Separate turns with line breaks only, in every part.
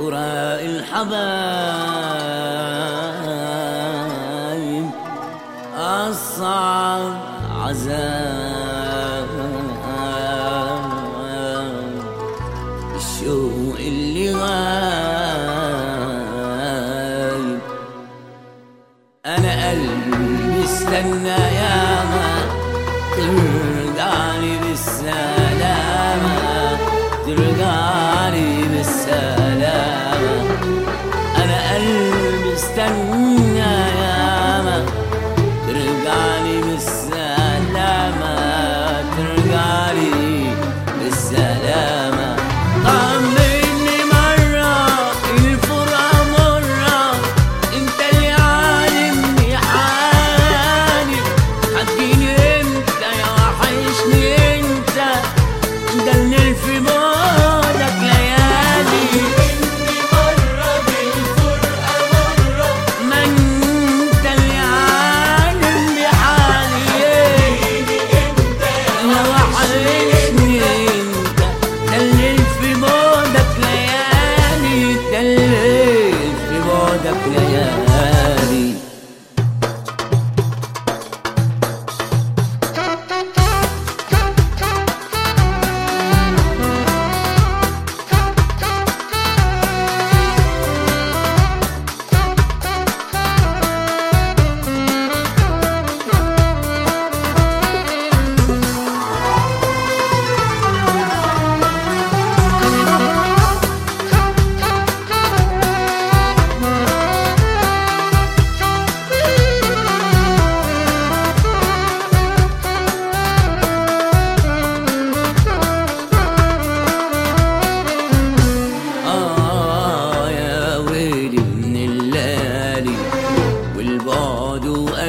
أخرى الحباب بالسلامة ترقالي بالسلامة. طمني مرة الفرقة مرة. انت اللي عالمني حالي انت يا انت. في مرة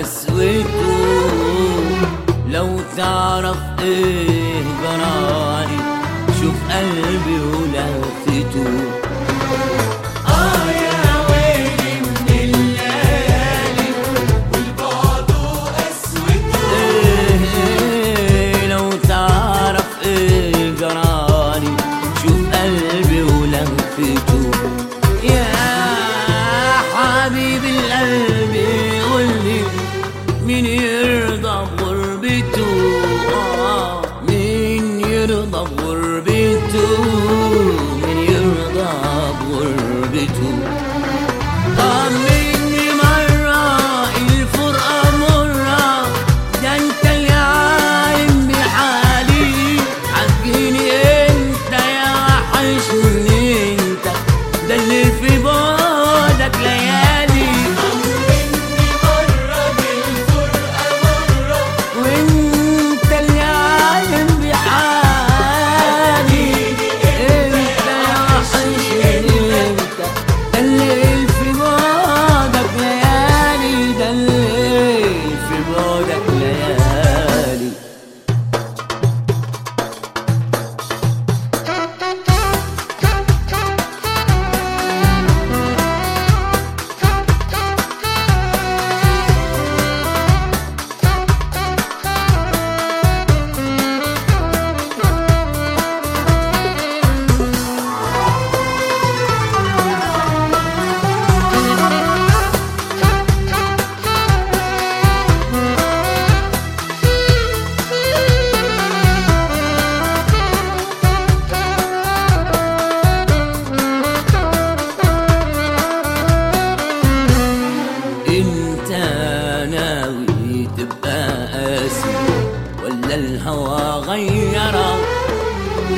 حسوتكم لو تعرف إيه براني شوف قلبي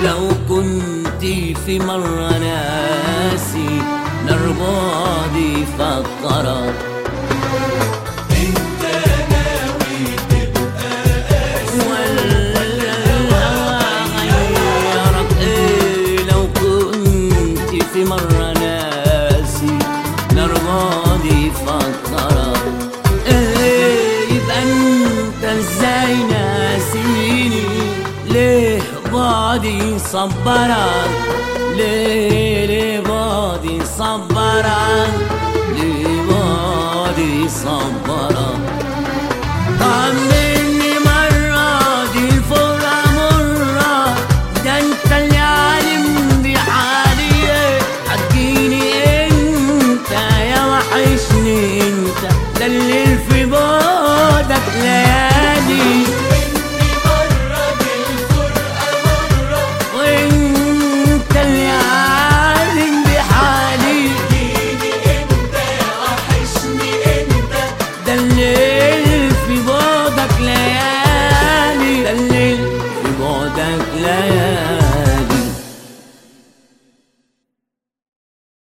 لو كنت في مرة ناسي نربادي فقرت انت إيه ناوي تبقى ولا لو كنت في مرة ناسي إيه يبقى أنت صبران ليلي وادي صبران لي وادي صبران